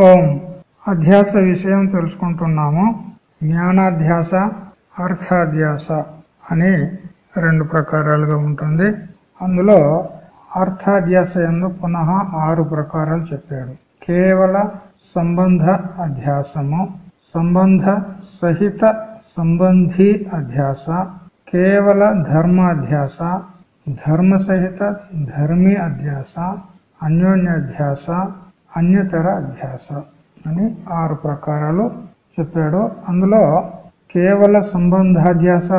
ఓం. అధ్యాస విషయం తెలుసుకుంటున్నాము. జ్ఞానాధ్యాస అర్థాధ్యాస అని రెండు ప్రకారాలుగా ఉంటుంది. అందులో అర్థాధ్యాస ఎందు పునః ఆరు ప్రకారాలు చెప్పాడు. కేవల సంబంధ అధ్యాసము సంబంధ సహిత సంబంధి అధ్యాస కేవల ధర్మాధ్యాస ధర్మ సహిత ధర్మీ అధ్యాస అన్యోన్యాధ్యాస అన్యతర అధ్యాస అని ఆరు ప్రకారాలు చెప్పాడు. అందులో కేవల సంబంధాధ్యాస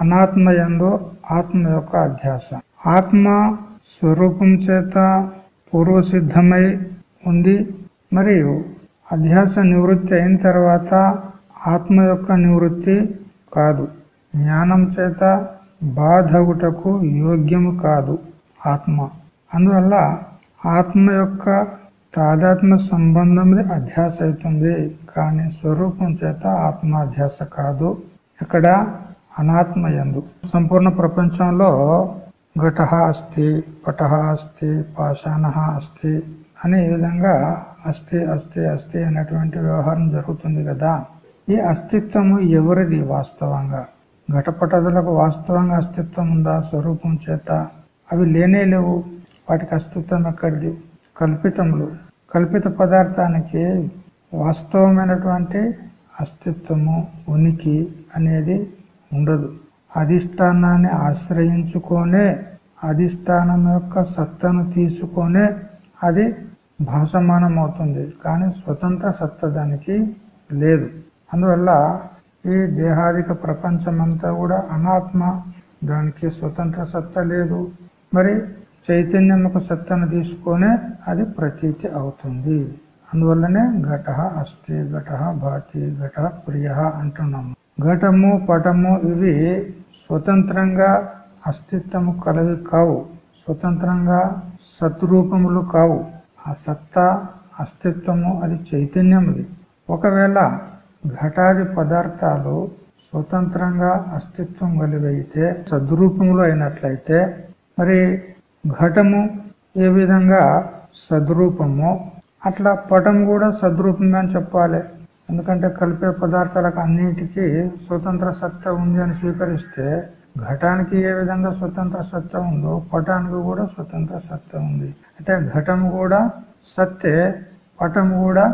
అనాత్మ ఎందు ఆత్మ యొక్క అధ్యాస. ఆత్మ స్వరూపం చేత పూర్వసిద్ధమై ఉంది. మరియు అధ్యాస నివృత్తి అయిన తర్వాత ఆత్మ యొక్క నివృత్తి కాదు. జ్ఞానం చేత బాధగుటకు యోగ్యము కాదు ఆత్మ. అందువల్ల ఆత్మ యొక్క తాదాత్మ సంబంధం అధ్యాస అవుతుంది. కానీ స్వరూపం చేత ఆత్మాధ్యాస కాదు. ఇక్కడ అనాత్మ ఎందు సంపూర్ణ ప్రపంచంలో ఘట అస్థి పట అస్థి పాషాణ అస్థి అనే విధంగా అస్థి అస్థి అస్థి అనేటువంటి వ్యవహారం జరుగుతుంది కదా. ఈ అస్తిత్వము ఎవరిది వాస్తవంగా? ఘటపటదులకు వాస్తవంగా అస్తిత్వం ఉందా? స్వరూపం చేత? అవి లేనే లేవు. వాటికి అస్తిత్వం ఎక్కడిది? కల్పితములు. కల్పిత పదార్థానికి వాస్తవమైనటువంటి అస్తిత్వము ఉనికి అనేది ఉండదు. అధిష్టానాన్ని ఆశ్రయించుకొనే అధిష్టానం యొక్క సత్తను తీసుకొనే అది భాషమానం అవుతుంది కానీ స్వతంత్ర సత్త దానికి లేదు. అందువల్ల ఈ దేహాదిక ప్రపంచమంతా కూడా అనాత్మ దానికి స్వతంత్ర సత్త లేదు. మరి చైతన్యం యొక్క సత్తను తీసుకొనే అది ప్రతీతి అవుతుంది. అందువల్లనే ఘట అస్థి ఘట భాతి ఘట ప్రియ అంటున్నాము. ఘటము పటము ఇవి స్వతంత్రంగా అస్తిత్వము కలవి కావు. స్వతంత్రంగా సత్రూపములు కావు. ఆ సత్తా అస్తిత్వము అది చైతన్యముది ఒకవేళ ఘటాది పదార్థాలు స్వతంత్రంగా అస్తిత్వం కలివైతే సద్రూపములు అయినట్లయితే మరి ఘటము ఏ విధంగా సద్రూపము అట్లా పటం కూడా సద్రూపంగా అని చెప్పాలి. ఎందుకంటే కలిపే పదార్థాలకు అన్నిటికీ స్వతంత్ర సత్తా ఉంది అని స్వీకరిస్తే ఘటానికి ఏ విధంగా స్వతంత్ర సత్తా ఉందో పటానికి కూడా స్వతంత్ర సత్తా ఉంది. అంటే ఘటం కూడా సత్తే పటం కూడా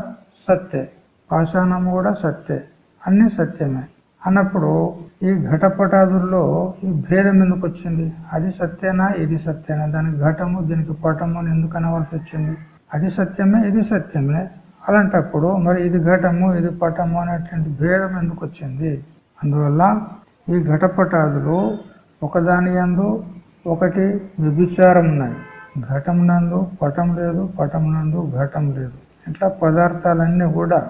సత్తే పాషాణం కూడా సత్తే అన్ని సత్యమే. అన్నప్పుడు ఈ ఘటపటాదుల్లో ఈ భేదం ఎందుకు వచ్చింది? అది సత్యనా? ఇది సత్యనా? దానికి ఘటము దీనికి పటము అని ఎందుకు అనవలసి వచ్చింది? అది సత్యమే ఇది సత్యమే అలాంటప్పుడు మరి ఇది ఘటము ఇది పటము అనేటువంటి భేదం ఎందుకు వచ్చింది? అందువల్ల ఈ ఘటపటాదులు ఒకదాని యందు ఒకటి వ్యభిచారం ఉన్నాయి. ఘటం నందు పటం లేదు పటం నందు ఘటం లేదు. ఇట్లా పదార్థాలన్నీ కూడా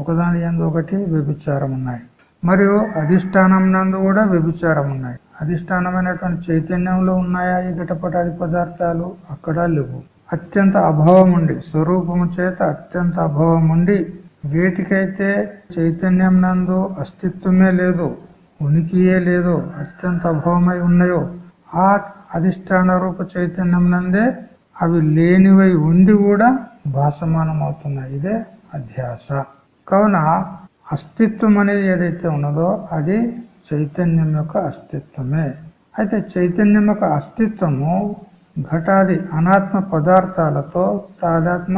ఒకదాని యందు ఒకటి వ్యభిచారం ఉన్నాయి. మరియు అధిష్టానం నందు కూడా వ్యభిచారం ఉన్నాయి. అధిష్టానమైనటువంటి చైతన్యంలో ఉన్నాయా ఈ ఘటపటాది పదార్థాలు? అక్కడ లేవు. అత్యంత అభావం ఉండి స్వరూపము చేత అత్యంత అభావం ఉండి వేటికైతే చైతన్యం నందు అస్తిత్వమే లేదు ఉనికియే లేదు అత్యంత అభావమై ఉన్నాయో ఆ అధిష్టాన రూప చైతన్యం నందే అవి లేనివై ఉండి కూడా భాసమానం అవుతున్నాయి ఇదే అధ్యాస. కావున అస్తిత్వం అనేది ఏదైతే ఉన్నదో అది చైతన్యం యొక్క అస్తిత్వమే. అయితే చైతన్యం యొక్క అస్తిత్వము ఘటాది అనాత్మ పదార్థాలతో తాదాత్మ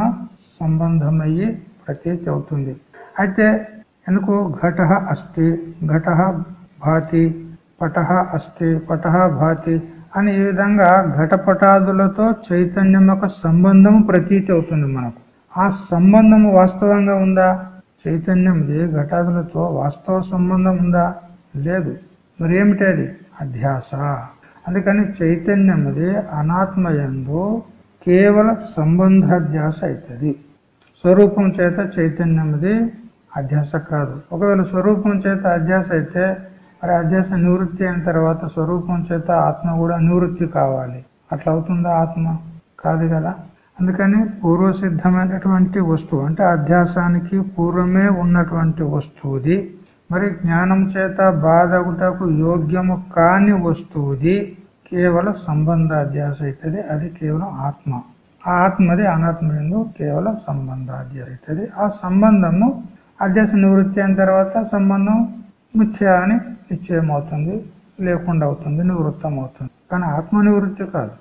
సంబంధమయ్యి ప్రతీతి అవుతుంది. అయితే ఎందుకు ఘట అస్థి ఘట భాతి పట అస్థి పట భాతి అని ఈ విధంగా ఘటపటాదులతో చైతన్యం యొక్క సంబంధము ప్రతీతి అవుతుంది మనకు. ఆ సంబంధము వాస్తవంగా ఉందా? చైతన్యంది ఘటాదులతో వాస్తవ సంబంధం ఉందా? లేదు. మరి ఏమిటి అది? అధ్యాస. అందుకని చైతన్యముది అనాత్మయందు కేవల సంబంధాధ్యాస అవుతుంది స్వరూపం చేత చైతన్యముది అధ్యాస కాదు. ఒకవేళ స్వరూపం చేత అధ్యాస అయితే మరి అధ్యాస నివృత్తి అయిన తర్వాత స్వరూపం చేత ఆత్మ కూడా నివృత్తి కావాలి. అట్లా అవుతుందా ఆత్మ? కాదు కదా. అందుకని పూర్వసిద్ధమైనటువంటి వస్తువు అంటే అధ్యాసానికి పూర్వమే ఉన్నటువంటి వస్తువుది మరి జ్ఞానం చేత బాధగుటకు యోగ్యము కాని వస్తువుది కేవల సంబంధాధ్యాస అవుతుంది అది కేవలం ఆత్మ. ఆ ఆత్మది అనాత్మ ఎందు కేవలం సంబంధాధ్యాస అవుతుంది ఆ సంబంధము అధ్యాస నివృత్తి అయిన తర్వాత సంబంధం మిథ్యా అని నిశ్చయం అవుతుంది లేకుండా అవుతుంది నివృత్తం అవుతుంది కానీ ఆత్మ నివృత్తి కాదు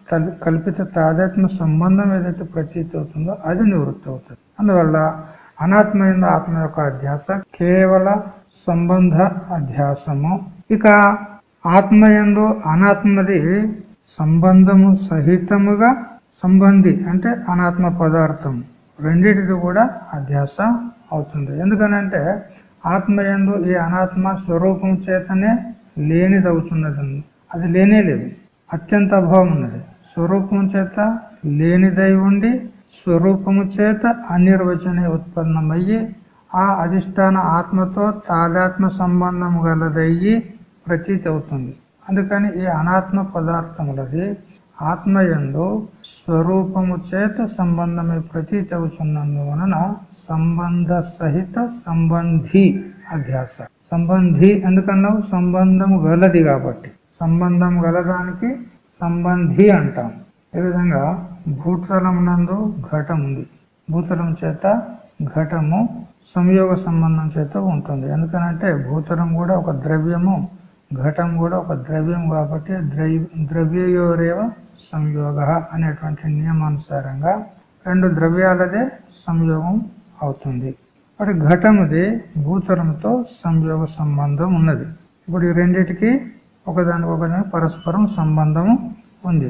కల్పిత తాదాత్మ సంబంధం ఏదైతే ప్రతీతి అవుతుందో అది నివృత్తి అవుతుంది. అందువల్ల అనాత్మైన ఆత్మ యొక్క అధ్యాస కేవల సంబంధ అధ్యాసము. ఇక ఆత్మయందు అనాత్మది సంబంధము సహితముగా సంబంధి అంటే అనాత్మ పదార్థం రెండింటిది కూడా అధ్యాస అవుతుంది. ఎందుకనంటే ఆత్మయందు ఈ అనాత్మ స్వరూపం చేతనే లేనిదవుతున్నది అది లేనే లేదు. అత్యంత అభావం ఉన్నది స్వరూపం చేత లేనిదై ఉండి స్వరూపము చేత అనిర్వచనే ఉత్పన్నమయ్యి ఆ అధిష్టాన ఆత్మతో తాదాత్మ సంబంధం గలదయ్యి ప్రతీతి అవుతుంది. అందుకని ఈ అనాత్మ పదార్థములది ఆత్మయందు స్వరూపము చేత సంబంధమే ప్రతీతి అవుతున్నందువలన సంబంధ సహిత సంబంధి అధ్యాస. సంబంధి ఎందుకన్నావు? సంబంధము గలది కాబట్టి. సంబంధం గలదానికి సంబంధి అంటాం. ఈ విధంగా? భూతలం నందు ఘటం ఉంది. భూతలం చేత ఘటము సంయోగ సంబంధం చేత ఉంటుంది. ఎందుకనంటే భూతలం కూడా ఒక ద్రవ్యము ఘటం కూడా ఒక ద్రవ్యం కాబట్టి ద్రవ్య ద్రవ్యయోరేవ సంయోగ అనేటువంటి నియమానుసారంగా రెండు ద్రవ్యాలదే సంయోగం అవుతుంది. అటు ఘటముది భూతలంతో సంయోగ సంబంధం ఉన్నది. ఇప్పుడు ఈ రెండిటికి ఒకదానికొకదాని పరస్పరం సంబంధము ఉంది.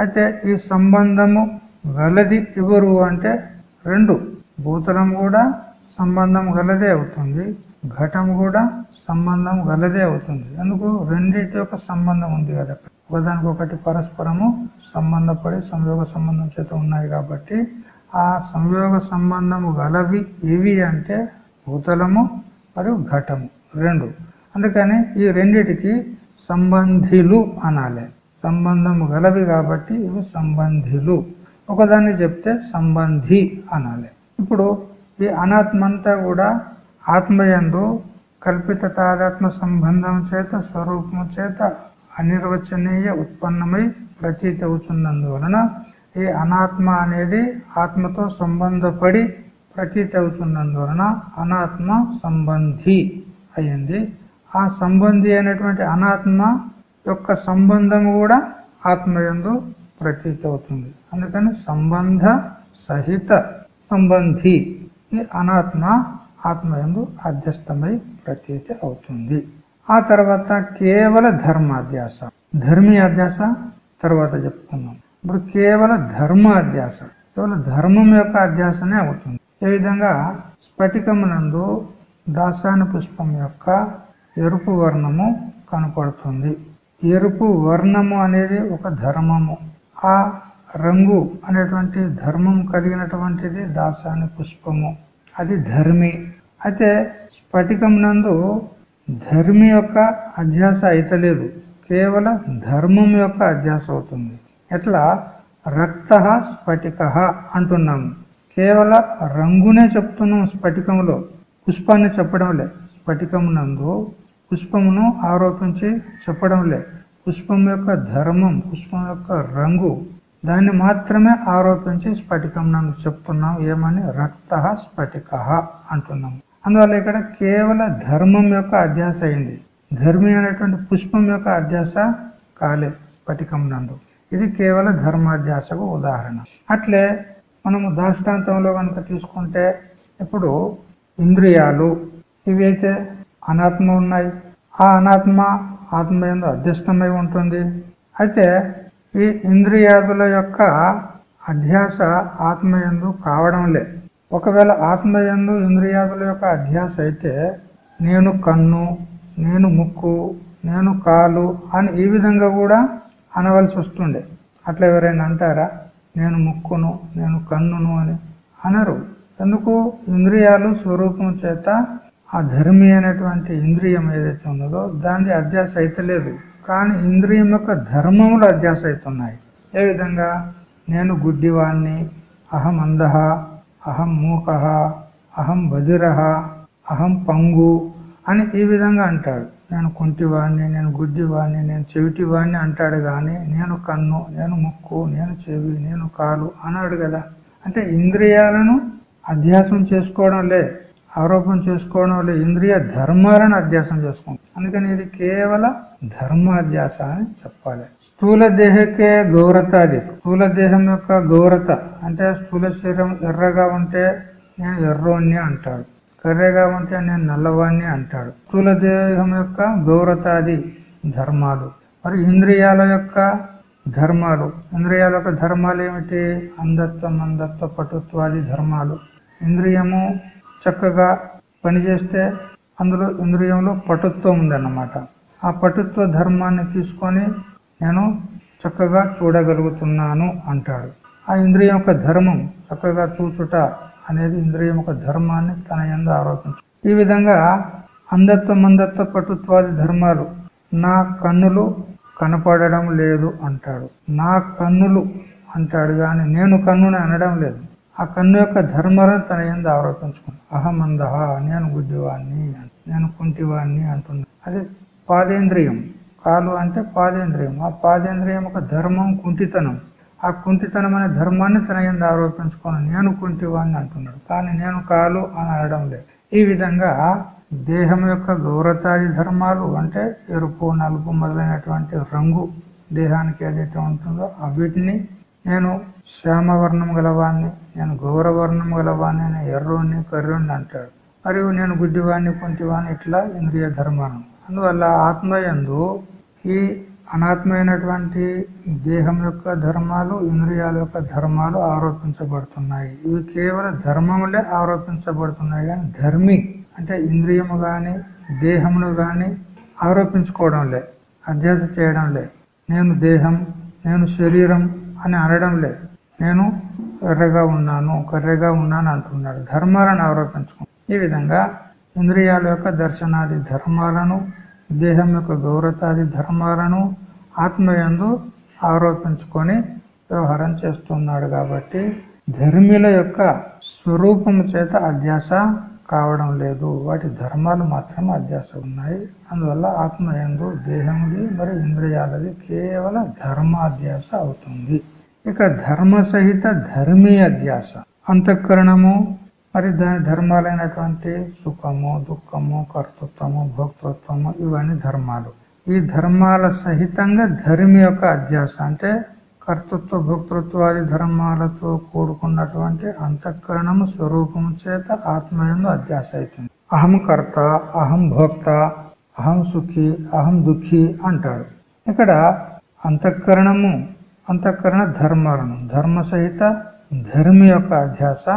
అయితే ఈ సంబంధము గలది ఎవరు అంటే రెండు. భూతలం కూడా సంబంధం గలదే అవుతుంది. ఘటం కూడా సంబంధం గలదే అవుతుంది. ఎందుకు? రెండింటి యొక్క సంబంధం ఉంది కదా. ఒకదానికొకటి పరస్పరము సంబంధపడి సంయోగ సంబంధం చేత ఉన్నాయి కాబట్టి ఆ సంయోగ సంబంధము గలవి ఏవి అంటే భూతలము మరియు ఘటము రెండు. అందుకని ఈ రెండిటికి సంబంధిలు అనాలి. సంబంధము గలవి కాబట్టి ఇవి సంబంధిలు. ఒకదాన్ని చెప్తే సంబంధి అనాలి. ఇప్పుడు ఈ అనాత్మంతా కూడా ఆత్మయందు కల్పిత తాదాత్మ సంబంధం చేత స్వరూపము చేత అనిర్వచనీయ ఉత్పన్నమై ప్రతీతి అవుతున్నందువలన ఈ అనాత్మ అనేది ఆత్మతో సంబంధపడి ప్రతీతి అవుతున్నందువలన అనాత్మ సంబంధి అయింది. ఆ సంబంధి అయినటువంటి అనాత్మ యొక్క సంబంధం కూడా ఆత్మయందు ప్రతీతి అవుతుంది. అందుకని సంబంధ సహిత సంబంధి ఈ అనాత్మ ఆత్మయందు అధ్యస్తమై ప్రతీతి అవుతుంది. ఆ తర్వాత కేవల ధర్మాధ్యాస. ధర్మీ అధ్యాస తర్వాత చెప్పుకుందాం. ఇప్పుడు కేవల ధర్మ అధ్యాస కేవలం ధర్మం యొక్క అధ్యాసనే అవుతుంది. ఏ విధంగా? స్ఫటికమునందు దాసాని పుష్పం యొక్క ఎరుపు వర్ణము కనపడుతుంది. ఎరుపు వర్ణము అనేది ఒక ధర్మము. ఆ రంగు అనేటువంటి ధర్మం కలిగినటువంటిది దాసాని పుష్పము. అది ధర్మి. అయితే స్ఫటికం నందు ధర్మి యొక్క అధ్యాస అయితలేదు. కేవలం ధర్మం యొక్క అధ్యాస అవుతుంది. ఎట్లా? రక్త స్ఫటిక అంటున్నాము కేవల రంగునే చెప్తున్నాం స్ఫటికంలో. పుష్పాన్ని చెప్పడం లే. స్ఫటికం నందు పుష్పమును ఆరోపించి చెప్పడంలే పుష్పం యొక్క ధర్మం పుష్పం యొక్క రంగు దాన్ని మాత్రమే ఆరోపించి స్ఫటికం నందు చెప్తున్నాం ఏమని? రక్త స్ఫటిక అంటున్నాం. అందువల్ల ఇక్కడ కేవల ధర్మం యొక్క అధ్యాస అయింది. ధర్మి అనేటువంటి పుష్పం యొక్క అధ్యాస కాలే స్ఫటికం నందు. ఇది కేవల ధర్మాధ్యాసకు ఉదాహరణ. అట్లే మనము దాష్టాంతంలో కనుక తీసుకుంటే ఇప్పుడు ఇంద్రియాలు ఇవైతే అనాత్మ ఉన్నాయి. ఆ అనాత్మ ఆత్మ ఎందు అధ్యస్థమై ఉంటుంది. అయితే ఈ ఇంద్రియాదుల యొక్క అధ్యాస ఆత్మయందు కావడం లే ఒకవేళ ఆత్మయందు ఇంద్రియాదుల యొక్క అధ్యాస అయితే నేను కన్ను నేను ముక్కు నేను కాలు అని ఈ విధంగా కూడా అనవలసి వస్తుండే. అట్లా ఎవరైనా అంటారా? నేను ముక్కును నేను కన్నును అని అనరు. ఎందుకు? ఇంద్రియాలు స్వరూపం చేత ఆ ధర్మి అనేటువంటి ఇంద్రియం ఏదైతే ఉన్నదో దాని అధ్యాస అయితే లేదు. కానీ ఇంద్రియం యొక్క ధర్మములు అధ్యాస అవుతున్నాయి ఏ విధంగా? నేను గుడ్డివాణ్ణి అహం అందహ అహం మూక అహం బదిర అహం పంగు అని ఈ విధంగా అంటాడు. నేను కుంటివాణ్ణి నేను గుడ్డివాణ్ణి నేను చెవిటివాణ్ణి అంటాడు కానీ నేను కన్ను నేను ముక్కు నేను చెవి నేను కాలు అన్నాడు కదా. అంటే ఇంద్రియాలను అధ్యాసం చేసుకోవడం లే ఆరోపణ చేసుకోవడం వల్ల ఇంద్రియ ధర్మాలను అధ్యాసం చేసుకుంటాం అందుకని ఇది కేవల ధర్మాధ్యాస అని చెప్పాలి. స్థూల దేహకే గౌరత అది. స్థూల దేహం యొక్క గౌరత అంటే స్థూల శరీరం ఎర్రగా ఉంటే నేను ఎర్రోణ్ణి అంటాడు. కర్రెగా ఉంటే నేను నల్లవాణ్ణి అంటాడు. స్థూల దేహం యొక్క గౌరతాది ధర్మాలు. మరి ఇంద్రియాల యొక్క ధర్మాలు. ఇంద్రియాల యొక్క ధర్మాలు ఏమిటి? అంధత్వ పటుత్వాది ధర్మాలు. ఇంద్రియము చక్కగా పనిచేస్తే అందులో ఇంద్రియంలో పటుత్వం ఉందన్నమాట. ఆ పటుత్వ ధర్మాన్ని తీసుకొని నేను చక్కగా చూడగలుగుతున్నాను అంటాడు. ఆ ఇంద్రియం యొక్క ధర్మం చక్కగా చూచుట అనేది ఇంద్రియం యొక్క ధర్మాన్ని తన ఎందు ఆరోపించు. ఈ విధంగా అందత్వ మందత్వ పటుత్వాది ధర్మాలు నా కన్నులు కనపడడం లేదు అంటాడు. నా కన్నులు అంటాడు. కానీ నేను కన్నుని అనడం లేదు. ఆ కన్ను యొక్క ధర్మాలను తన ఎందు ఆరోపించుకుంది. అహమందహ నేను గుడ్డివాణ్ణి నేను కుంటివాణ్ణి అంటున్నాను అది పాదేంద్రియం. కాలు అంటే పాదేంద్రియం. ఆ పాదేంద్రియం ఒక ధర్మం కుంటితనం. ఆ కుంటితనం అనే ధర్మాన్ని తన ఎందు ఆరోపించుకుని నేను కుంటివాణ్ణి అంటున్నాడు. కానీ నేను కాలు అని అనడం లేదు. ఈ విధంగా దేహం యొక్క గౌరతాది ధర్మాలు అంటే ఎరుపు నలుపు మొదలైనటువంటి రంగు దేహానికి ఏదైతే ఉంటుందో వీటిని నేను శ్యామవర్ణం గలవాణ్ణి నేను గౌరవర్ణం గలవాణ్ణి నేను ఎర్రోని కర్రోని అంటాడు. మరియు నేను గుడ్డివాణ్ణి కుంటివాణ్ణి ఇట్లా ఇంద్రియ ధర్మాను అందువల్ల ఆత్మయందు ఈ అనాత్మైనటువంటి దేహం యొక్క ధర్మాలు ఇంద్రియాల యొక్క ధర్మాలు ఆరోపించబడుతున్నాయి. ఇవి కేవలం ధర్మములే ఆరోపించబడుతున్నాయి కానీ ధర్మి అంటే ఇంద్రియము కానీ దేహమును కానీ ఆరోపించుకోవడం లే అధ్యాస చేయడం లే. నేను దేహం నేను శరీరం అని అనడం లేదు. నేను ఎర్రగా ఉన్నాను కర్రెగా ఉన్నాను అంటున్నాడు. ధర్మాలను ఆరోపించుకో ఈ విధంగా ఇంద్రియాల యొక్క దర్శనాది ధర్మాలను దేహం యొక్క గౌరతాది ధర్మాలను ఆత్మయందు ఆరోపించుకొని వ్యవహారం చేస్తున్నాడు కాబట్టి ధర్మిల యొక్క స్వరూపము చేత అధ్యాస కావడం లేదు. వాటి ధర్మాలు మాత్రం అధ్యాస ఉన్నాయి. అందువల్ల ఆత్మయందు దేహంది మరి ఇంద్రియాలది కేవలం ధర్మాధ్యాస అవుతుంది. ఇక ధర్మ సహిత ధర్మీ అధ్యాస. అంతఃకరణము మరి దాని ధర్మాలైనటువంటి సుఖము దుఃఖము కర్తృత్వము భోక్తృత్వము ఇవన్నీ ధర్మాలు. ఈ ధర్మాల సహితంగా ధర్మి యొక్క అధ్యాస అంటే కర్తృత్వ భోక్తృత్వాది ధర్మాలతో కూడుకున్నటువంటి అంతఃకరణము స్వరూపము చేత ఆత్మయందు అధ్యాస అవుతుంది అహం కర్త అహం భోక్త అహం సుఖి అహం దుఃఖి అంటాడు ఇక్కడ అంతఃకరణము అంతఃకరణ ధర్మాలను ధర్మ సహిత ధర్మి యొక్క అధ్యాస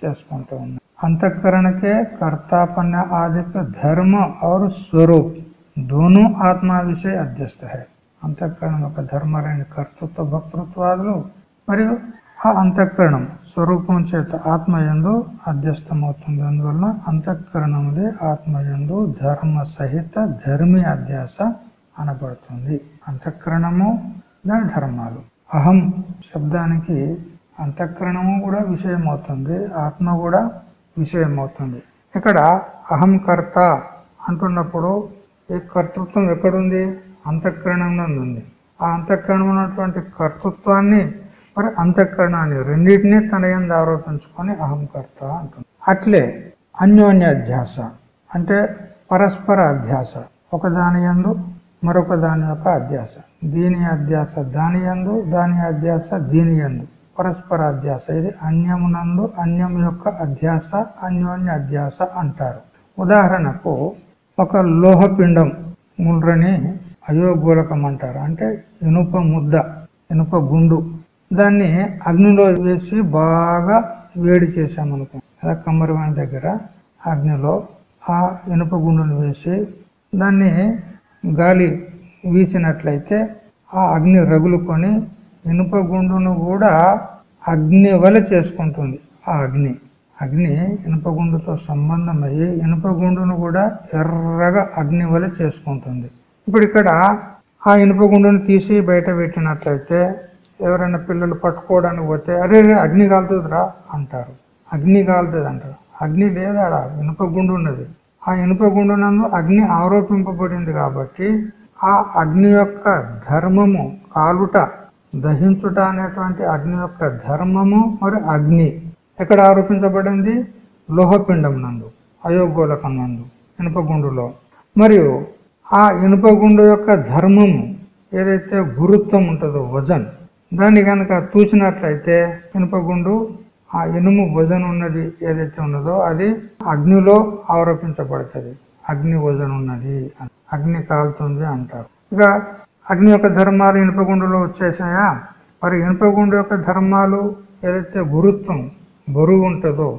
చేసుకుంటూ ఉంది अंतकरण कर्तापन्य आदि का धर्म और स्वरूप दोनों आत्मा विषय अध्यस्त है అంతఃకరణం యొక్క ధర్మాలైన కర్తృత్వ భక్తృత్వాదులు. మరియు ఆ అంతఃకరణం స్వరూపం చేత ఆత్మయందు అధ్యస్తమవుతుంది అందువలన అంతఃకరణముదే ఆత్మయందు ధర్మ సహిత ధర్మి అధ్యాస అనబడుతుంది. అంతఃకరణము దాని ధర్మాలు. అహం శబ్దానికి అంతఃకరణము కూడా విషయం అవుతుంది ఆత్మ కూడా విషయం అవుతుంది ఇక్కడ అహం కర్త అంటున్నప్పుడు ఈ కర్తృత్వం ఎక్కడుంది? అంతఃకరణంలో ఉంది ఆ అంతఃకరణం ఉన్నటువంటి కర్తృత్వాన్ని మరి అంతఃకరణాన్ని రెండింటినీ తన ఎందు ఆరోపించుకొని అహంకర్త అంటుంది. అట్లే అన్యోన్య అధ్యాస అంటే పరస్పర అధ్యాస ఒక దాని ఎందు మరొక దాని యొక్క అధ్యాస. దీని అధ్యాస దాని ఎందు దాని అధ్యాస దీని ఎందు పరస్పర అధ్యాస ఇది అన్యమునందు అన్యం యొక్క అధ్యాస అన్యోన్య అధ్యాస అంటారు. ఉదాహరణకు ఒక లోహపిండం ముద్రని అయోగోళకం అంటారు అంటే ఇనుప ముద్ద ఇనుప గుండు. దాన్ని అగ్నిలో వేసి బాగా వేడి చేసామనుకో అలా కమ్మరివాణి దగ్గర అగ్నిలో ఆ ఇనుప గుండును వేసి దాన్ని గాలి వీసినట్లయితే ఆ అగ్ని రగులుకొని ఇనుప గుండును కూడా అగ్ని వల చేసుకుంటుంది. ఆ అగ్ని అగ్ని ఇనుప గుండుతో సంబంధం అయ్యి ఇనుప గుండును కూడా ఎర్రగా అగ్ని వల చేసుకుంటుంది. ఇప్పుడు ఇక్కడ ఆ ఇనుప గుండును తీసి బయట పెట్టినట్లయితే ఎవరైనా పిల్లలు పట్టుకోవడానికి పోతే అరే అగ్ని కాలుతుందిరా అంటారు. అగ్ని కాలుతుంది అంటారు. అగ్ని లేదాడా ఇనుప గుండు ఉన్నది. ఆ ఇనుప గుండునందు అగ్ని ఆరోపింపబడింది కాబట్టి ఆ అగ్ని యొక్క ధర్మము కాలుట దహించుట అనేటువంటి అగ్ని యొక్క ధర్మము మరి అగ్ని. ఎక్కడ ఆరోపించబడింది? లోహపిండం నందు అయోగోలకం నందు ఇనుపగుండులో మరియు ఆ ఇనుపగుండు యొక్క ధర్మము ఏదైతే గురుత్వం ఉంటుందో వజన్ దాన్ని కనుక తూచినట్లయితే ఇనుపగుండు ఆ ఇనుము వజన్ ఉన్నది ఏదైతే ఉన్నదో అది అగ్నిలో ఆరోపించబడుతుంది. అగ్ని వజన్ ఉన్నది అగ్ని కాలుతుంది అంటారు. ఇక అగ్ని యొక్క ధర్మాలు ఇనుపగుండులో వచ్చేసాయా? మరి ఇనుపగుండు యొక్క ధర్మాలు ఏదైతే గురుత్వం బరువు ఉంటుందో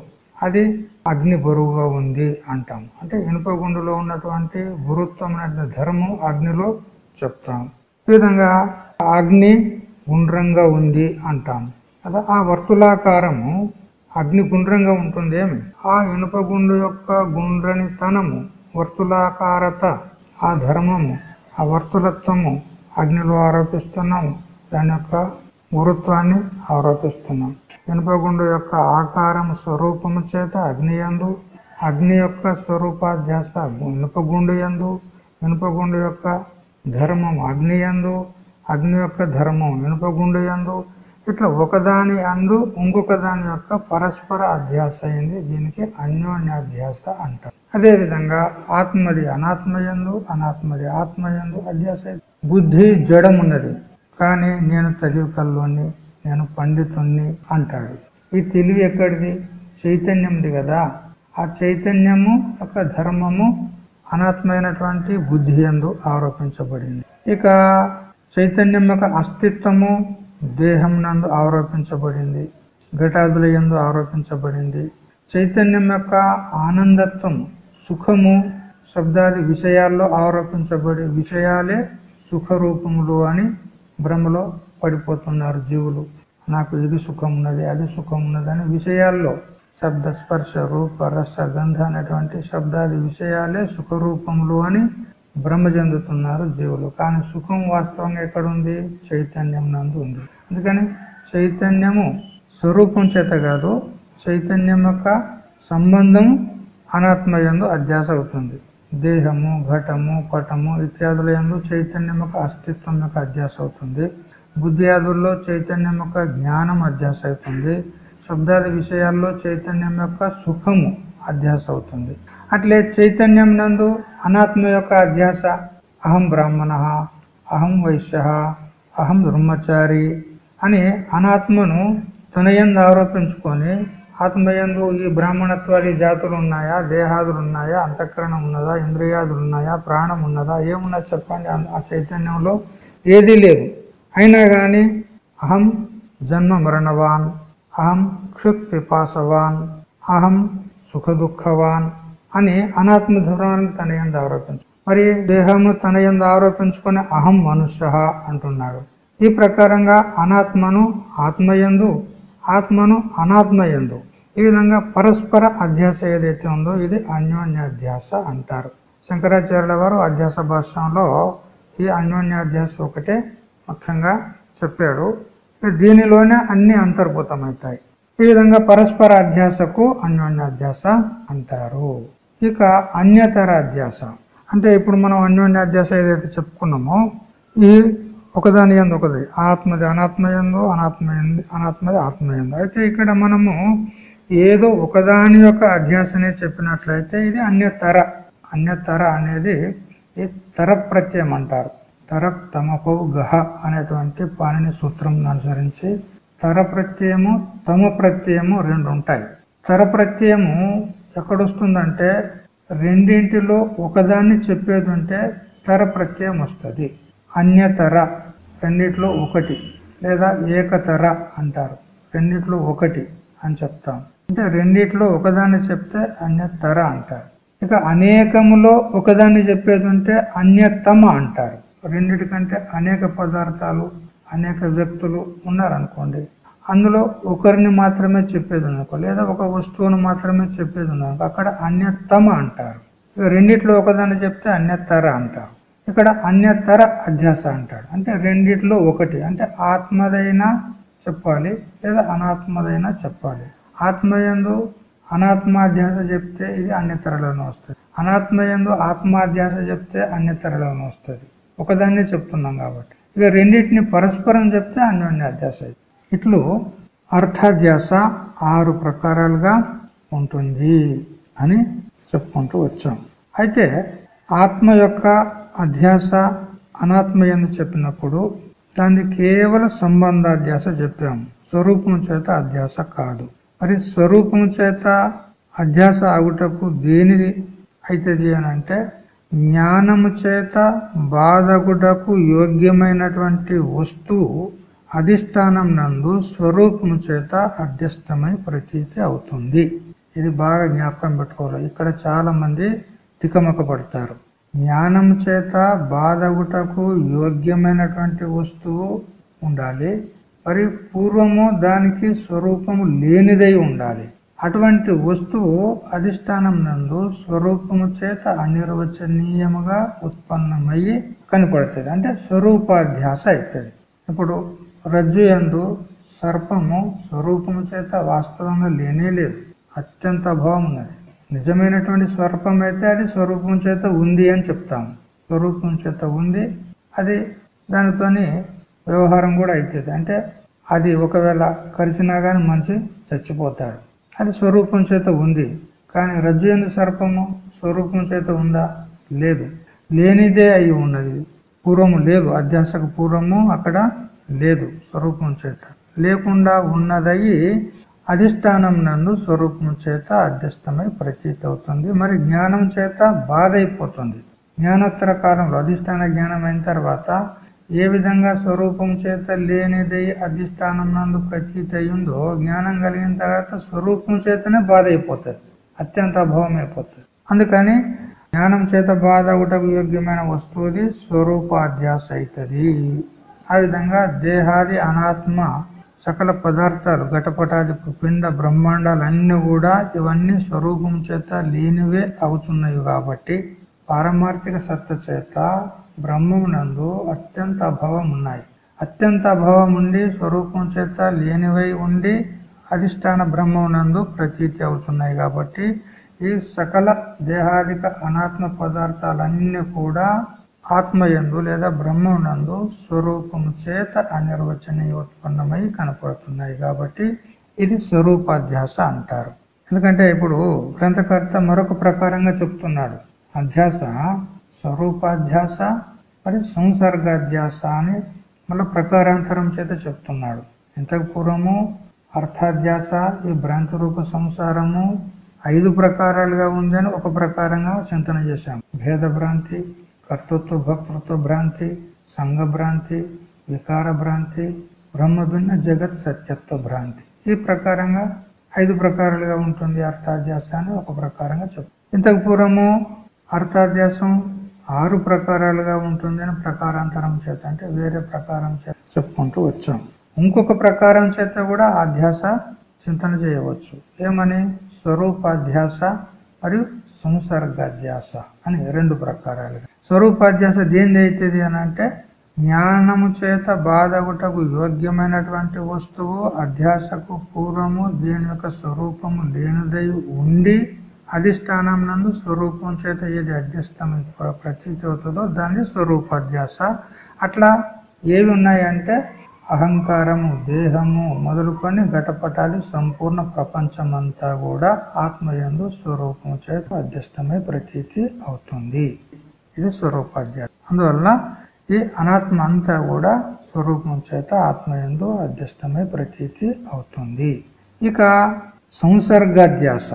అది అగ్ని బరువుగా ఉంది అంటాం. అంటే ఇనుపగుండులో ఉన్నటువంటి గురుత్వం అనే ధర్మం అగ్నిలో చెప్తాం. ఈ విధంగా అగ్ని గుండ్రంగా ఉంది అంటాం. అలా ఆ వర్తులాకారము అగ్ని గుండ్రంగా ఉంటుంది ఏమి? ఆ ఇనుపగుండు యొక్క గుండ్రని తనము వర్తులాకారత ఆ ధర్మము ఆ వర్తులత్వము అగ్నిలో ఆరోపిస్తున్నాము. దాని యొక్క గురుత్వాన్ని ఆరోపిస్తున్నాం. ఇనుపగుండు యొక్క ఆకారం స్వరూపము చేత అగ్ని ఎందు అగ్ని యొక్క స్వరూపాధ్యాస ఇనుపగుండు యందు ఇనుపగుండు యొక్క ధర్మం అగ్ని ఎందు అగ్ని యొక్క ధర్మం ఇనుపగుండు యందు. ఇట్లా ఒకదాని అందు ఇంకొక దాని యొక్క పరస్పర అధ్యాస అయింది. దీనికి అన్యోన్యాధ్యాస అంటారు. అదేవిధంగా ఆత్మది అనాత్మయందు అనాత్మది ఆత్మయందు అధ్యాస బుద్ధి జడమున్నది. కానీ నేను తెలివి కల్లోని నేను పండితుణ్ణి అంటాడు. ఈ తెలివి ఎక్కడిది? చైతన్యంది కదా. ఆ చైతన్యము యొక్క ధర్మము అనాత్మైనటువంటి బుద్ధి ఎందు ఆరోపించబడింది. ఇక చైతన్యం యొక్క అస్తిత్వము దేహం నందు ఆరోపించబడింది. ఘటాదుల ఎందు ఆరోపించబడింది. చైతన్యం యొక్క ఆనందత్వం సుఖము శబ్దాది విషయాల్లో ఆరోపించబడి విషయాలే సుఖ రూపములు అని భ్రమలో పడిపోతున్నారు జీవులు. నాకు ఇది సుఖం ఉన్నది అది సుఖం ఉన్నది అనే విషయాల్లో శబ్ద స్పర్శ రూప రస గంధ అనేటువంటి శబ్దాది విషయాలే సుఖ రూపంలో అని భ్రమ చెందుతున్నారు జీవులు. కానీ సుఖం వాస్తవంగా ఎక్కడుంది? చైతన్యం నందు ఉంది. అందుకని చైతన్యము స్వరూపం చేత కాదు చైతన్యం యొక్క సంబంధం అనాత్మయందు అధ్యాస అవుతుంది. దేహము ఘటము పటము ఇత్యాదుల ఎందు చైతన్యం యొక్క అస్తిత్వం యొక్క అధ్యాస అవుతుంది. బుద్ధి ఆదుల్లో చైతన్యం యొక్క జ్ఞానం అధ్యాస అవుతుంది శబ్దాది విషయాల్లో చైతన్యం యొక్క సుఖము అధ్యాస అవుతుంది అట్లే చైతన్యం నందు అనాత్మ యొక్క అధ్యాస అహం బ్రాహ్మణ అహం వైశ్య అహం బ్రహ్మచారి అని అనాత్మను తనయందు ఆరోపించుకొని ఆత్మయందు ఈ బ్రాహ్మణత్వాది జాతులు ఉన్నాయా దేహాదులు ఉన్నాయా అంతఃకరణం ఉన్నదా ఇంద్రియాదులు ఉన్నాయా ప్రాణం ఉన్నదా ఏమున్నా చెప్పండి. ఆ చైతన్యంలో ఏదీ లేదు. అయినా గాని అహం జన్మ మరణవాన్ అహం క్షుత్ పిపాసవాన్ అహం సుఖ దుఃఖవాన్ అని అనాత్మ ధర్మాన్ని తన ఎందు ఆరోపించు. మరి దేహము తన ఎందు ఆరోపించుకుని అహం మనుష్య అంటున్నాడు. ఈ ప్రకారంగా అనాత్మను ఆత్మయందు ఆత్మను అనాత్మయందు ఈ విధంగా పరస్పర అధ్యాస ఏదైతే ఉందో ఇది అన్యోన్యాధ్యాస అంటారు. శంకరాచార్యుల వారు అధ్యాస భాషలో ఈ అన్యోన్యాధ్యాస ఒకటే ముఖ్యంగా చెప్పాడు. దీనిలోనే అన్ని అంతర్భూతమవుతాయి. ఈ విధంగా పరస్పర అధ్యాసకు అన్యోన్యాధ్యాస అంటారు. ఇక అన్యతర అధ్యాస. అంటే ఇప్పుడు మనం అన్యోన్యాధ్యాస ఏదైతే చెప్పుకున్నామో ఈ ఒకదాని ఎందు ఒకది ఆత్మది అనాత్మయందు అనాత్మయంది అనాత్మది ఆత్మయందు అయితే ఇక్కడ మనము ఏదో ఒకదాని యొక్క అధ్యాసనే చెప్పినట్లయితే ఇది అన్యతర. అన్యతర అనేది ఈ తర ప్రత్యయం అంటారు. తర తమపౌ గహ అనేటువంటి పాణిని సూత్రం అనుసరించి తర ప్రత్యయము తమ ప్రత్యయము రెండు ఉంటాయి. తర ప్రత్యయము ఎక్కడొస్తుందంటే రెండింటిలో ఒకదాన్ని చెప్పేది ఉంటే తర ప్రత్యయం వస్తుంది. అన్యతర రెండిట్లో ఒకటి లేదా ఏకతర అంటారు. రెండిట్లో ఒకటి అని చెప్తాం. అంటే రెండిట్లో ఒకదాన్ని చెప్తే అన్యతర అంటారు. ఇక అనేకములో ఒకదాన్ని చెప్పేది ఉంటే అన్యతమ అంటారు. రెండిటికంటే అనేక పదార్థాలు అనేక వ్యక్తులు ఉన్నారనుకోండి అందులో ఒకరిని మాత్రమే చెప్పేది అనుకో లేదా ఒక వస్తువును మాత్రమే చెప్పేది అనుకో అక్కడ అన్యతమ అంటారు. ఇక రెండిట్లో ఒకదాన్ని చెప్తే అన్యతర అంటారు. ఇక్కడ అన్యతర అధ్యాస అంటాడు. అంటే రెండిట్లో ఒకటి అంటే ఆత్మదైనా చెప్పాలి లేదా అనాత్మదైనా చెప్పాలి. ఆత్మయందు అనాత్మాధ్యాస చెప్తే ఇది అన్యతరలోనే వస్తుంది. అనాత్మయందు ఆత్మాధ్యాస చెప్తే అన్యతరలోనే వస్తుంది. ఒకదాన్నే చెప్తున్నాం కాబట్టి. ఇక రెండింటిని పరస్పరం చెప్తే అన్యోన్య అధ్యాస ఇట్లు అర్థాధ్యాస ఆరు ప్రకారాలుగా ఉంటుంది అని చెప్పుకుంటూ వచ్చాం. అయితే ఆత్మ యొక్క అధ్యాస అనాత్మ అని చెప్పినప్పుడు దాన్ని కేవలం సంబంధాధ్యాస చెప్పాము స్వరూపం చేత అధ్యాస కాదు. మరి స్వరూపం చేత అధ్యాస ఆగుటకు దేనిది అవుతుంది అని అంటే జ్ఞానము చేత బాధకుటకు యోగ్యమైనటువంటి వస్తువు అధిష్టానం నందు స్వరూపము చేత అధ్యస్థమై ప్రతీతి అవుతుంది. ఇది బాగా జ్ఞాపకం పెట్టుకోవాలి. ఇక్కడ చాలా మంది తికమక పడతారు జ్ఞానం చేత బాధగుటకు యోగ్యమైనటువంటి వస్తువు ఉండాలి. మరి పూర్వము దానికి స్వరూపము లేనిదై ఉండాలి. అటువంటి వస్తువు అధిష్టానం నందు స్వరూపము చేత అనిర్వచనీయముగా ఉత్పన్నమయ్యి కనపడుతుంది. అంటే స్వరూపాధ్యాస అవుతుంది ఇప్పుడు రజ్జు ఎందు సర్పము స్వరూపము చేత వాస్తవంగా లేనే లేదు. అత్యంత అభావం ఉన్నది. నిజమైనటువంటి స్వరూపం అయితే అది స్వరూపం చేత ఉంది అని చెప్తాము. స్వరూపం చేత ఉంది. అది దానితోని వ్యవహారం కూడా అవుతుంది అంటే అది ఒకవేళ కరిచినా కానీ మనిషి చచ్చిపోతాడు. అది స్వరూపం చేత ఉంది. కానీ రజ్జు ఎందు సర్పము స్వరూపం చేత ఉందా? లేదు. లేనిదే అయి ఉన్నది. పూర్వము లేదు. అధ్యాసకు పూర్వము అక్కడ లేదు స్వరూపం చేత. లేకుండా ఉన్నదయి అధిష్టానం నందు స్వరూపం చేత అధ్యస్థమై ప్రతీత అవుతుంది మరి జ్ఞానం చేత బాధ అయిపోతుంది జ్ఞానోత్తర కాలంలో అధిష్టాన జ్ఞానం అయిన తర్వాత ఏ విధంగా స్వరూపం చేత లేనిదై అధిష్టానం నందు ప్రతీతి అయ్యిందో జ్ఞానం కలిగిన తర్వాత స్వరూపం చేతనే బాధ అయిపోతుంది అత్యంత అభావం అయిపోతుంది అందుకని జ్ఞానం చేత బాధ ఒకటకు యోగ్యమైన వస్తువుది స్వరూపాధ్యాస అవుతుంది ఆ విధంగా దేహాది అనాత్మ సకల పదార్థాలు ఘటపటాది పిండ బ్రహ్మాండాలన్నీ కూడా ఇవన్నీ స్వరూపం చేత లేనివే అవుతున్నాయి కాబట్టి పారమార్థిక సత్త చేత బ్రహ్మమునందు అత్యంత అభావం ఉన్నాయి అత్యంత అభావం ఉండి స్వరూపం చేత లేనివై ఉండి అధిష్టాన బ్రహ్మమునందు ప్రతీతి అవుతున్నాయి కాబట్టి ఈ సకల దేహాదిక అనాత్మ పదార్థాలన్నీ కూడా ఆత్మయందు లేదా బ్రహ్మనందు స్వరూపము చేత అనిర్వచనీయ ఉత్పన్నమై కనపడుతున్నాయి కాబట్టి ఇది స్వరూపాధ్యాస అంటారు. ఎందుకంటే ఇప్పుడు గ్రంథకర్త మరొక ప్రకారంగా చెప్తున్నాడు. అధ్యాస స్వరూపాధ్యాస మరి సంసర్గాధ్యాస అని మళ్ళీ ప్రకారాంతరం చేత చెప్తున్నాడు. ఇంతకు పూర్వము అర్థాధ్యాస ఈ భ్రాంతి రూప సంసారము ఐదు ప్రకారాలుగా ఉందని ఒక ప్రకారంగా చింతన చేశాం. భేద భ్రాంతి కర్తృత్వ భక్తృత్వ భ్రాంతి సంఘ భ్రాంతి వికార భ్రాంతి బ్రహ్మభిన్న జగత్ సత్యత్వ భ్రాంతి. ఈ ప్రకారంగా ఐదు ప్రకారాలుగా ఉంటుంది అర్థాధ్యాస అని ఒక ప్రకారంగా చెప్తాం ఇంతకు పూర్వము అర్థాధ్యాసం ఆరు ప్రకారాలుగా ఉంటుంది అని ప్రకారాంతరం చేత అంటే వేరే ప్రకారం చేత చెప్పుకుంటూ వచ్చాం. ఇంకొక ప్రకారం చేత కూడా అధ్యాస చింతన చేయవచ్చు. ఏమని? స్వరూపాధ్యాస మరియు సంసర్గాధ్యాస అని రెండు ప్రకారాలుగా. స్వరూపాధ్యాస దేని అవుతుంది అని అంటే జ్ఞానము చేత బాధగుటకు యోగ్యమైనటువంటి వస్తువు అధ్యాసకు పూర్వము దీని యొక్క స్వరూపము లేనిదై ఉండి అధిష్టానం నందు స్వరూపం చేత ఏది అధ్యస్థం ప్రతీతి అవుతుందో దాన్ని స్వరూపాధ్యాస. అట్లా ఏవి ఉన్నాయంటే అహంకారము దేహము మొదలుకొని ఘటపటాది సంపూర్ణ ప్రపంచమంతా కూడా ఆత్మయందు స్వరూపం చేత అధ్యస్థమై ప్రతీతి అవుతుంది. ఇది స్వరూపాధ్యాస. అందువల్ల ఈ అనాత్మ అంతా కూడా స్వరూపం చేత ఆత్మయందు అధ్యస్థమై ప్రతీతి అవుతుంది. ఇక సంసర్గాధ్యాస.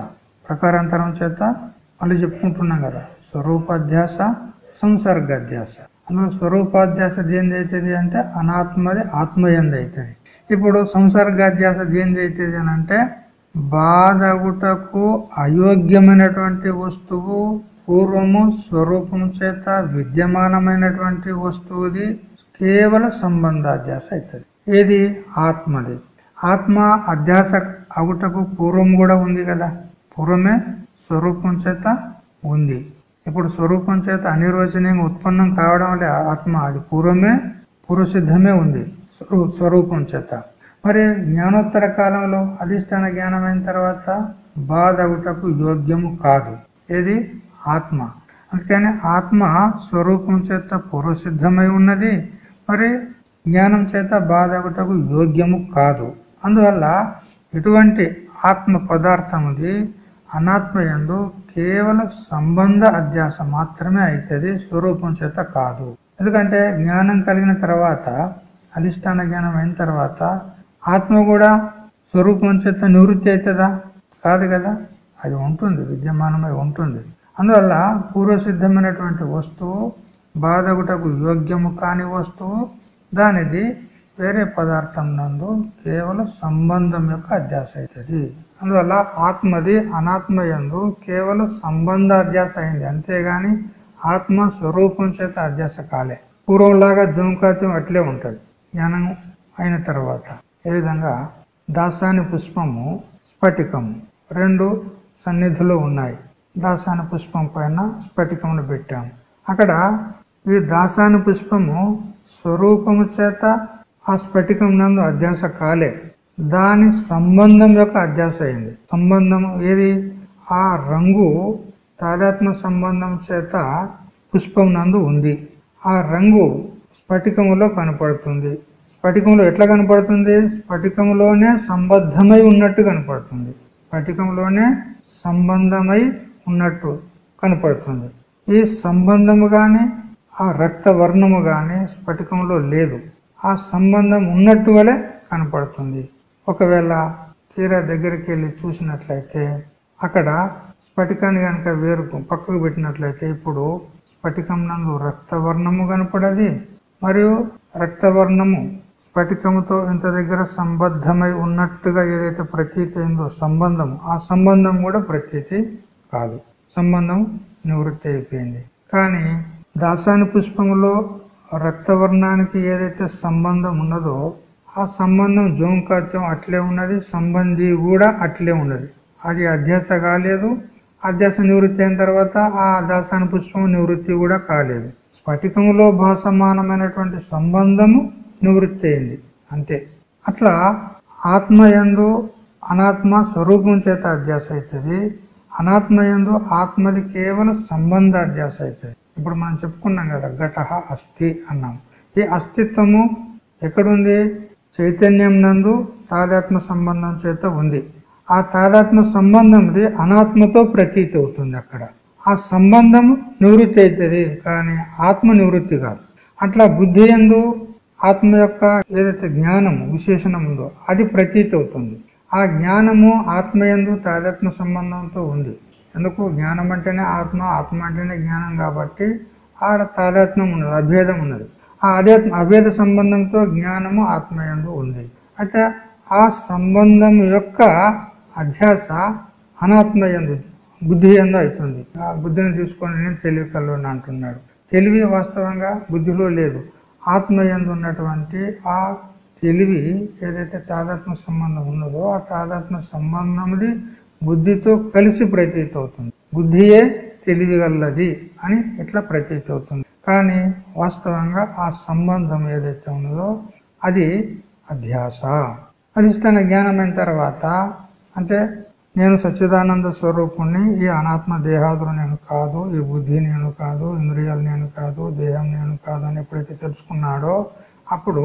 ప్రకారాంతరం చేత మళ్ళీ చెప్పుకుంటున్నాం కదా. స్వరూపాధ్యాస సంసర్గాధ్యాస. అందులో స్వరూపాధ్యాస దేనిది అవుతుంది అంటే అనాత్మది ఆత్మయంది అవుతుంది ఇప్పుడు సంసర్గాధ్యాస దేనిది అవుతుంది అని అంటే బాధగుటకు అయోగ్యమైనటువంటి వస్తువు పూర్వము స్వరూపం చేత విద్యమానమైనటువంటి వస్తువుది కేవల సంబంధాధ్యాస అవుతుంది ఏది? ఆత్మది. ఆత్మ అధ్యాస అగుటకు పూర్వం కూడా ఉంది కదా. పూర్వమే స్వరూపం చేత ఉంది. ఇప్పుడు స్వరూపం చేత అనిర్వచనీయంగా ఉత్పన్నం కావడం వల్ల ఆత్మ అది పూర్వమే పూర్వసిద్ధమే ఉంది. స్వరూపం చేత. మరి జ్ఞానోత్తర కాలంలో అధిష్టాన జ్ఞానమైన తర్వాత బాధగుటకు యోగ్యము కాదు. ఏది? ఆత్మ. అందుకని ఆత్మ స్వరూపం చేత పూర్వసిద్ధమై ఉన్నది. మరి జ్ఞానం చేత బాధగుటకు యోగ్యము కాదు. అందువల్ల ఇటువంటి ఆత్మ పదార్థముది అనాత్మయందు కేవలం సంబంధ అధ్యాస మాత్రమే అవుతుంది స్వరూపం చేత కాదు. ఎందుకంటే జ్ఞానం కలిగిన తర్వాత అధిష్టాన జ్ఞానం అయిన తర్వాత ఆత్మ కూడా స్వరూపం చేత నివృత్తి అవుతుందా కాదు కదా? అది ఉంటుంది విద్యమానమై ఉంటుంది. అందువల్ల పూర్వసిద్ధమైనటువంటి వస్తువు బాధగుటకు యోగ్యము కాని వస్తువు దానిది వేరే పదార్థం నందు కేవలం సంబంధం యొక్క అధ్యాస అవుతుంది అందువల్ల ఆత్మది అనాత్మ ఎందు కేవలం సంబంధ అధ్యాస అయింది. అంతేగాని ఆత్మ స్వరూపం చేత అధ్యాస కాలే. పూర్వంలాగా జుంకాత్యం అట్లే ఉంటుంది. జ్ఞానం అయిన తర్వాత ఏ విధంగా? దాసాని పుష్పము స్ఫటికము. రెండు సన్నిధిలో ఉన్నాయి. దాసాని పుష్పం పైన స్ఫటికమును పెట్టాము అక్కడ ఈ దాసాని పుష్పము స్వరూపము చేత ఆ స్ఫటికం నందు అధ్యాస కాలే. దాని సంబంధం యొక్క అధ్యాస అయింది. సంబంధం ఏది? ఆ రంగు తాదాత్మ సంబంధం చేత పుష్పం నందు ఉంది. ఆ రంగు స్ఫటికములో కనపడుతుంది. స్ఫటికంలో ఎట్లా కనపడుతుంది? స్ఫటికంలోనే సంబద్ధమై ఉన్నట్టు కనపడుతుంది. స్ఫటికంలోనే సంబంధమై ఉన్నట్టు కనపడుతుంది. ఈ సంబంధము కానీ ఆ రక్త వర్ణము కానీ స్ఫటికంలో లేదు. ఆ సంబంధం ఉన్నట్టు వలె కనపడుతుంది. ఒకవేళ తీరా దగ్గరికి వెళ్ళి చూసినట్లయితే అక్కడ స్ఫటికాన్ని కనుక వేరు పక్కకు పెట్టినట్లయితే ఇప్పుడు స్ఫటికం నందు రక్తవర్ణము కనపడది. మరియు రక్తవర్ణము స్ఫటికముతో ఇంత దగ్గర సంబద్ధమై ఉన్నట్టుగా ఏదైతే ప్రతీతి అయిందో సంబంధం ఆ సంబంధం కూడా ప్రతీతి కాదు. సంబంధం నివృత్తి అయిపోయింది. కానీ దాసాని పుష్పములో రక్తవర్ణానికి ఏదైతే సంబంధం ఉన్నదో ఆ సంబంధం జోంకాత్యం అట్లే ఉన్నది సంబంధి కూడా అట్లే ఉన్నది. అది అధ్యాస కాలేదు. అధ్యాస నివృత్తి అయిన తర్వాత ఆ దాసాని పుష్పం నివృత్తి కూడా కాలేదు. స్ఫటికములో భాసమానమైనటువంటి సంబంధము నివృత్తి అయింది. అంతే. అట్లా ఆత్మయందు అనాత్మ స్వరూపం చేత అధ్యాస అవుతుంది అనాత్మయందు ఆత్మది కేవలం సంబంధ అధ్యాస అవుతుంది ఇప్పుడు మనం చెప్పుకున్నాం కదా ఘట అస్థి అన్నాం. ఈ అస్తిత్వము ఎక్కడుంది? చైతన్యం నందు తాదాత్మ సంబంధం చేత ఉంది. ఆ తాదాత్మ సంబంధంది అనాత్మతో ప్రతీతి అవుతుంది అక్కడ. ఆ సంబంధం నివృత్తి అవుతుంది కానీ ఆత్మ నివృత్తి కాదు. అట్లా బుద్ధి ఎందు ఆత్మ యొక్క ఏదైతే జ్ఞానము విశేషణం ఉందో అది ప్రతీతి అవుతుంది. ఆ జ్ఞానము ఆత్మయందు తాదాత్మ సంబంధంతో ఉంది. ఎందుకు? జ్ఞానం అంటేనే ఆత్మ ఆత్మ అంటేనే జ్ఞానం కాబట్టి ఆడ తాదాత్మ్యం ఉన్నది అభేదం ఉన్నది. ఆ అదే అభేద సంబంధంతో జ్ఞానము ఆత్మయందు ఉంది. అయితే ఆ సంబంధం యొక్క అధ్యాస అనాత్మయందు బుద్ధి ఎందు అవుతుంది. ఆ బుద్ధిని తీసుకొని నేను తెలివికల్లోన అంటున్నాడు. తెలివి వాస్తవంగా బుద్ధిలో లేదు. ఆత్మయందు ఉన్నటువంటి ఆ తెలివి ఏదైతే తాదాత్మ సంబంధం ఉన్నదో ఆ తాదాత్మ సంబంధంది బుద్ధితో కలిసి ప్రతీతి అవుతుంది బుద్ధియే తెలివిగలది అని ఇట్లా ప్రతీతి అవుతుంది కానీ వాస్తవంగా ఆ సంబంధం ఏదైతే ఉన్నదో అది అధ్యాస. అధిష్టాన జ్ఞానమైన తర్వాత అంటే నేను సచ్చిదానంద స్వరూపుణ్ణి ఈ అనాత్మ దేహాదులు నేను కాదు ఈ బుద్ధి నేను కాదు ఇంద్రియాలు నేను కాదు దేహం నేను కాదు అని ఎప్పుడైతే తెలుసుకున్నాడో అప్పుడు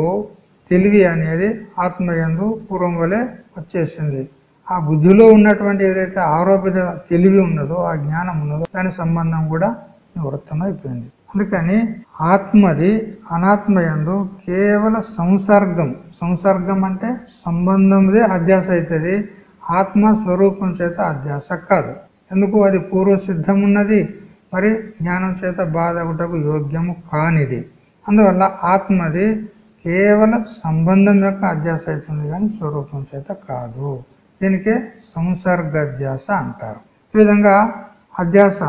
తెలివి అనేది ఆత్మయందు పూర్వం వలె వచ్చేసింది. ఆ బుద్ధిలో ఉన్నటువంటి ఏదైతే ఆరోపిత తెలివి ఉన్నదో ఆ జ్ఞానం ఉన్నదో దాని సంబంధం కూడా నివృత్తమైపోయింది అందుకని ఆత్మది అనాత్మయందు కేవల సంసర్గం. సంసర్గం అంటే సంబంధందే అధ్యాస అవుతుంది ఆత్మ స్వరూపం చేత అధ్యాస కాదు. ఎందుకు? అది పూర్వ సిద్ధం ఉన్నది. మరి జ్ఞానం చేత బాధకుటకు యోగ్యము కానిది. అందువల్ల ఆత్మది కేవలం సంబంధం యొక్క అధ్యాస అవుతుంది కానీ స్వరూపం చేత కాదు. దీనికే సంసర్గాధ్యాస అంటారు. ఈ విధంగా అధ్యాస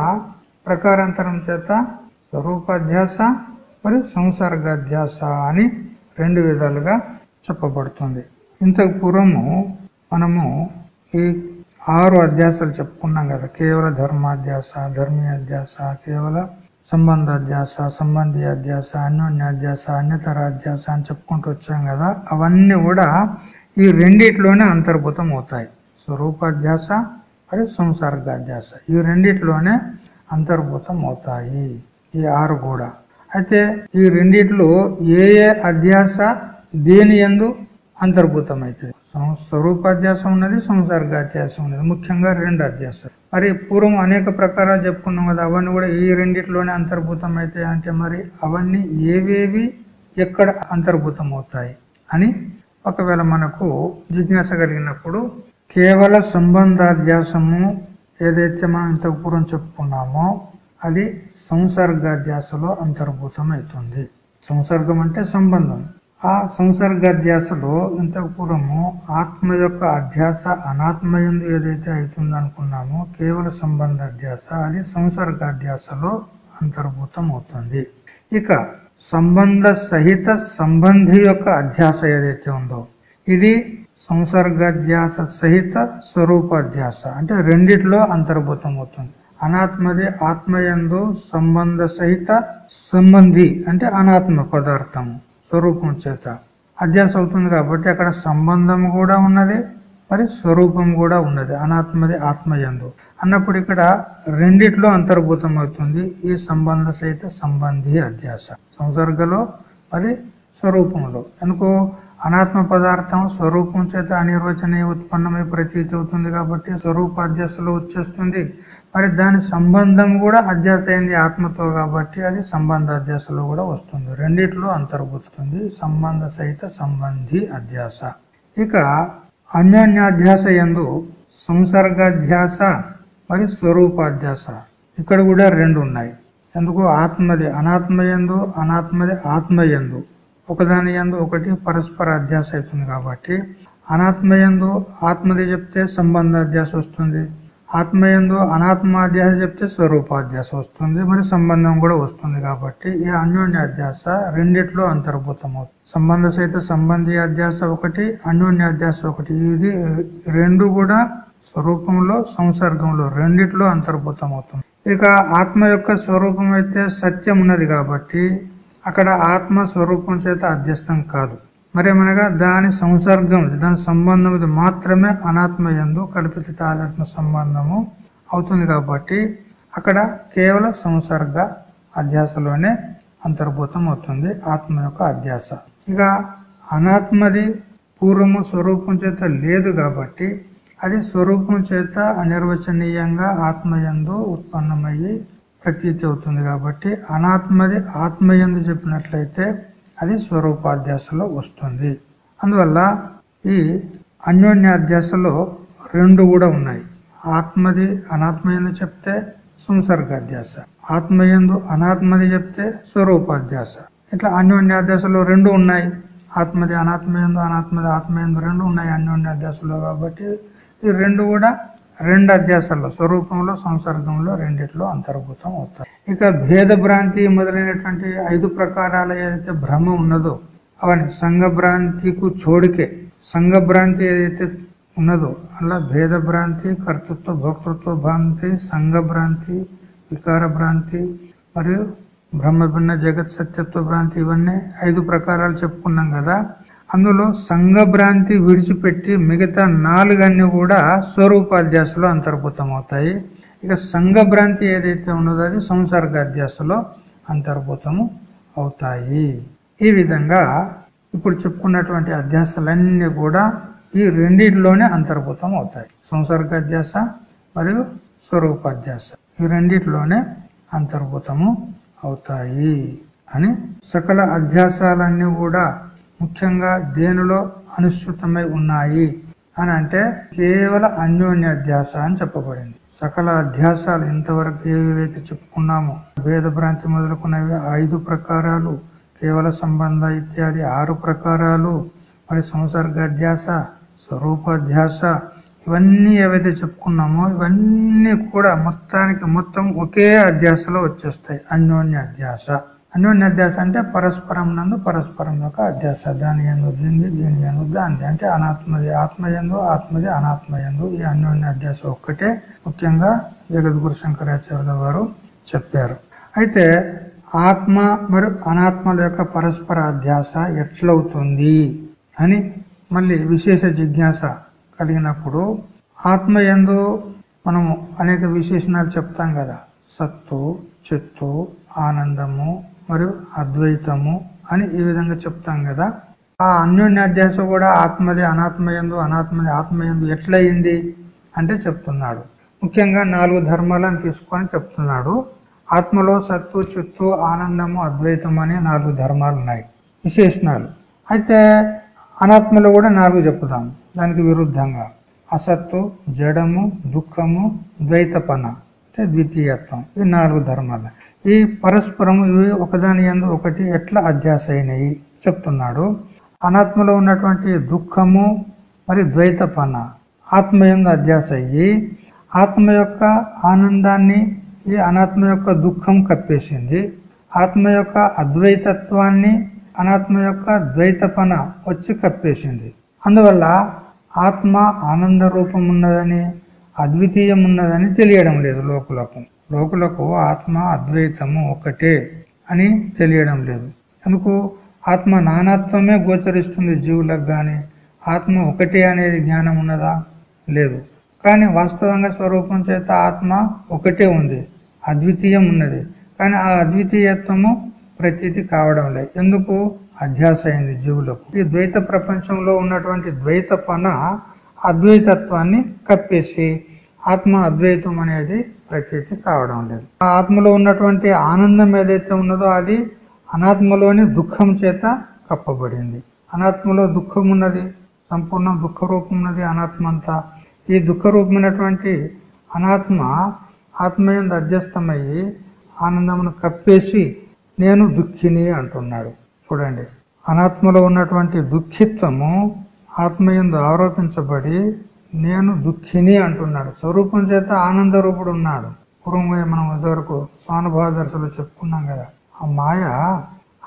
ప్రకారాంతరం చేత స్వరూపాధ్యాస మరియు సంసర్గాధ్యాస అని రెండు విధాలుగా చెప్పబడుతుంది. ఇంతకు పూర్వము మనము ఈ ఆరు అధ్యాసాలు చెప్పుకున్నాం కదా. కేవల ధర్మాధ్యాస ధర్మీయ అధ్యాస కేవల సంబంధాధ్యాస సంబంధి అధ్యాస అన్యోన్యాధ్యాస అన్యతర అధ్యాస అని చెప్పుకుంటూ వచ్చాం కదా. అవన్నీ కూడా ఈ రెండిట్లోనే అంతర్భూతం అవుతాయి. స్వరూపాధ్యాస మరియు సంసర్గాధ్యాస. ఈ రెండిట్లోనే అంతర్భూతం అవుతాయి. ఈ ఆరు కూడా. అయితే ఈ రెండిట్లో ఏ ఏ అధ్యాస దేని ఎందు అంతర్భూతం అవుతుంది స్వరూపాధ్యాసం ఉన్నది సంసర్గాధ్యాసం ఉన్నది. ముఖ్యంగా రెండు అధ్యాసాలు. మరి పూర్వం అనేక ప్రకారాలు చెప్పుకున్నాం కదా అవన్నీ కూడా ఈ రెండిట్లోనే అంతర్భూతం అవుతాయి అంటే మరి అవన్నీ ఏవేవి ఎక్కడ అంతర్భూతం అవుతాయి అని ఒకవేళ మనకు జిజ్ఞాస కలిగినప్పుడు కేవల సంబంధాధ్యాసము ఏదైతే మనం ఇంతపూర్వం చెప్పుకున్నామో అది సంసర్గాధ్యాసలో అంతర్భూతం అవుతుంది సంసర్గం అంటే సంబంధం. ఆ సంసర్గాధ్యాసలో ఇంతకు పూర్వము ఆత్మ యొక్క అధ్యాస అనాత్మయందు ఏదైతే అవుతుంది అనుకున్నామో కేవల సంబంధ అధ్యాస అది సంసర్గాధ్యాసలో అంతర్భూతం అవుతుంది ఇక సంబంధ సహిత సంబంధి యొక్క అధ్యాస ఏదైతే ఉందో ఇది సంసర్గాధ్యాస సహిత స్వరూపాధ్యాస. అంటే రెండిట్లో అంతర్భూతం అవుతుంది. అనాత్మది ఆత్మయందు సంబంధ సహిత సంబంధి అంటే అనాత్మ పదార్థము స్వరూపం చేత. అధ్యాస అవుతుంది కాబట్టి అక్కడ సంబంధం కూడా ఉన్నది మరి స్వరూపం కూడా ఉన్నది. అనాత్మది ఆత్మయందు. అన్నప్పుడు ఇక్కడ రెండిట్లో అంతర్భూతం అవుతుంది ఈ సంబంధ సహిత సంబంధి అధ్యాస. సంసర్గలో మరి స్వరూపంలో ఎందుకో అనాత్మ పదార్థం స్వరూపం చేత అనిర్వచనీయ ఉత్పన్నమై ప్రతీతి అవుతుంది కాబట్టి స్వరూప అధ్యాసలో వచ్చేస్తుంది. మరి దాని సంబంధం కూడా అధ్యాస అయింది ఆత్మతో కాబట్టి అది సంబంధ అధ్యాసలో కూడా వస్తుంది. రెండిట్లో అంతర్భూతుంది సంబంధ సహిత సంబంధి అధ్యాస. ఇక అన్యోన్యాధ్యాస ఎందు సంసర్గాధ్యాస మరి స్వరూపాధ్యాస. ఇక్కడ కూడా రెండు ఉన్నాయి. ఎందుకు? ఆత్మది. అనాత్మయందు అనాత్మది ఆత్మయందు. ఒకదాని ఎందు ఒకటి పరస్పర అధ్యాస అవుతుంది కాబట్టి. అనాత్మయందు ఆత్మది చెప్తే సంబంధ అధ్యాస వస్తుంది. ఆత్మయందు అనాత్మాధ్యాస చెప్తే స్వరూపాధ్యాస వస్తుంది మరి సంబంధం కూడా వస్తుంది కాబట్టి ఈ అన్యోన్యాధ్యాస రెండిట్లో అంతర్భూతం అవుతుంది సంబంధ సహిత సంబంధి అధ్యాస ఒకటి అన్యోన్యాధ్యాస ఒకటి. ఇది రెండు కూడా స్వరూపంలో సంసర్గంలో రెండిట్లో అంతర్భూతం అవుతుంది ఇక ఆత్మ యొక్క స్వరూపం అయితే సత్యం ఉన్నది కాబట్టి అక్కడ ఆత్మ స్వరూపం చేత అధ్యస్థం కాదు. మరేమనగా దాని సంసర్గం దాని సంబంధం ఇది మాత్రమే అనాత్మ ఎందు కల్పిత తాదాత్మ సంబంధము అవుతుంది కాబట్టి అక్కడ కేవలం సంసర్గ అధ్యాసలోనే అంతర్భూతం అవుతుంది ఆత్మ యొక్క అధ్యాస. ఇక అనాత్మది పూర్వము స్వరూపం చేత లేదు కాబట్టి అది స్వరూపం చేత అనిర్వచనీయంగా ఆత్మయందు ఉత్పన్నమయ్యి ప్రతీతి అవుతుంది కాబట్టి అనాత్మది ఆత్మయందు చెప్పినట్లయితే అది స్వరూపాధ్యాసలో వస్తుంది. అందువల్ల ఈ అన్యోన్యాధ్యాసలో రెండు కూడా ఉన్నాయి. ఆత్మది అనాత్మయందు చెప్తే సంసర్గాధ్యాస. ఆత్మయందు అనాత్మది చెప్తే స్వరూపాధ్యాస. ఇట్లా అన్యోన్యాధ్యాసలో రెండు ఉన్నాయి. ఆత్మది అనాత్మయందు అనాత్మది ఆత్మయందు రెండు ఉన్నాయి అన్యోన్యాధ్యాసలో కాబట్టి ఈ రెండు కూడా రెండు అధ్యాసాల్లో స్వరూపంలో సంసర్గంలో రెండిట్లో అంతర్భూతం అవుతాయి. ఇక భేద భ్రాంతి మొదలైనటువంటి ఐదు ప్రకారాల ఏదైతే భ్రమ ఉన్నదో అవన్నీ సంఘ భ్రాంతికు చోడికే. సంఘ భ్రాంతి ఏదైతే ఉన్నదో అలా భేద భ్రాంతి కర్తృత్వ భోక్తృత్వ భ్రాంతి సంఘ భ్రాంతి వికార భ్రాంతి మరియు బ్రహ్మభిన్న జగత్ సత్యత్వ భ్రాంతి ఇవన్నీ ఐదు ప్రకారాలు చెప్పుకున్నాం కదా. అందులో సంఘభ్రాంతి విడిచిపెట్టి మిగతా నాలుగన్నీ కూడా స్వరూపాధ్యాసలో అంతర్భూతం అవుతాయి ఇక సంఘభ్రాంతి ఏదైతే ఉన్నదో అది సంసర్గాధ్యాసలో అంతర్భూతము అవుతాయి. ఈ విధంగా ఇప్పుడు చెప్పుకున్నటువంటి అధ్యాసాలన్నీ కూడా ఈ రెండిట్లోనే అంతర్భూతం అవుతాయి సంసర్గాధ్యాస మరియు స్వరూపాధ్యాస ఈ రెండిట్లోనే అంతర్భూతము అవుతాయి అని సకల అధ్యాసాలన్నీ కూడా ముఖ్యంగా దేనిలో అనుసృతమై ఉన్నాయి అని అంటే కేవల అన్యోన్యాధ్యాస అని చెప్పబడింది. సకల అధ్యాసాలు ఇంతవరకు ఏవైతే చెప్పుకున్నామో భేద భ్రాంతి మొదలుకున్నవి ఐదు ప్రకారాలు కేవల సంబంధ ఇత్యాది ఆరు ప్రకారాలు మరి సంసర్గాధ్యాస స్వరూపాధ్యాస ఇవన్నీ ఏవైతే చెప్పుకున్నామో ఇవన్నీ కూడా మొత్తానికి మొత్తం ఒకే అధ్యాసలో వచ్చేస్తాయి అన్యోన్య అధ్యాస అన్యోన్య అధ్యాస అంటే పరస్పరం నందు పరస్పరం యొక్క అధ్యాస. దాని ఎందు దీని దీని ఎందు దాని అంటే అనాత్మది ఆత్మయందు ఆత్మది అనాత్మయందు ఈ అన్యోన్య అధ్యాస ఒక్కటే ముఖ్యంగా జగద్గురు శంకరాచార్యుల వారు చెప్పారు. అయితే ఆత్మ మరియు అనాత్మల యొక్క పరస్పర అధ్యాస ఎట్లవుతుంది అని మళ్ళీ విశేష జిజ్ఞాస కలిగినప్పుడు ఆత్మ ఎందు మనము అనేక విశేషణాలు చెప్తాం కదా. సత్తు చిత్తు ఆనందము మరియు అద్వైతము అని ఈ విధంగా చెప్తాం కదా. ఆ అన్యోన్యాధ్యాస కూడా ఆత్మది అనాత్మయందు అనాత్మది ఆత్మయందు ఎట్లయింది అంటే చెప్తున్నాడు. ముఖ్యంగా నాలుగు ధర్మాలను తీసుకొని చెప్తున్నాడు. ఆత్మలో సత్తు చిత్తు ఆనందము అద్వైతం అనే నాలుగు ధర్మాలు ఉన్నాయి. విశేషణాలు. అయితే అనాత్మలో కూడా నాలుగు చెప్తాం దానికి విరుద్ధంగా అసత్తు జడము దుఃఖము ద్వైతపన. అంటే ద్వితీయత్వం. ఈ నాలుగు ధర్మాలు. ఈ పరస్పరము ఇవి ఒకదాని ఎందు ఒకటి ఎట్లా అధ్యాస అయినాయి చెప్తున్నాడు. అనాత్మలో ఉన్నటువంటి దుఃఖము మరి ద్వైతపన ఆత్మ ఎందు అధ్యాస అయ్యి ఆత్మ యొక్క ఆనందాన్ని ఈ అనాత్మ యొక్క దుఃఖం కప్పేసింది. ఆత్మ యొక్క అద్వైతత్వాన్ని అనాత్మ యొక్క ద్వైతపన వచ్చి కప్పేసింది. అందువల్ల ఆత్మ ఆనంద రూపం ఉన్నదని అద్వితీయం ఉన్నదని తెలియడం లేదు లోకులకు. లోకులకు ఆత్మ అద్వైతము ఒకటే అని తెలియడం లేదు. ఎందుకు? ఆత్మ నానాత్వమే గోచరిస్తుంది జీవులకు కానీ ఆత్మ ఒకటే అనేది జ్ఞానం ఉన్నదా? లేదు. కానీ వాస్తవంగా స్వరూపం చేత ఆత్మ ఒకటే ఉంది అద్వితీయం ఉన్నది. కానీ ఆ అద్వితీయత్వము ప్రతీతి కావడం లేదు. ఎందుకు? అధ్యాస అయింది జీవులకు. ఈ ద్వైత ప్రపంచంలో ఉన్నటువంటి ద్వైత పన అద్వైతత్వాన్ని కప్పేసి ఆత్మ అద్వైతం అనేది ప్రతీతి కావడం లేదు. ఆ ఆత్మలో ఉన్నటువంటి ఆనందం ఏదైతే ఉన్నదో అది అనాత్మలోని దుఃఖం చేత కప్పబడింది. అనాత్మలో దుఃఖం ఉన్నది సంపూర్ణ దుఃఖ రూపం ఉన్నది అనాత్మ అంతా ఈ దుఃఖరూపమైనటువంటి అనాత్మ ఆత్మయందు అధ్యస్థమయ్యి ఆనందమును కప్పేసి నేను దుఃఖిని అంటున్నాడు. చూడండి. అనాత్మలో ఉన్నటువంటి దుఃఖిత్వము ఆత్మయందు ఆరోపించబడి నేను దుఃఖిని అంటున్నాడు. స్వరూపం చేత ఆనంద రూపుడు ఉన్నాడు. పూర్వంగా మనం ఇదివరకు స్వానుభవ దర్శలు చెప్పుకున్నాం కదా. ఆ మాయ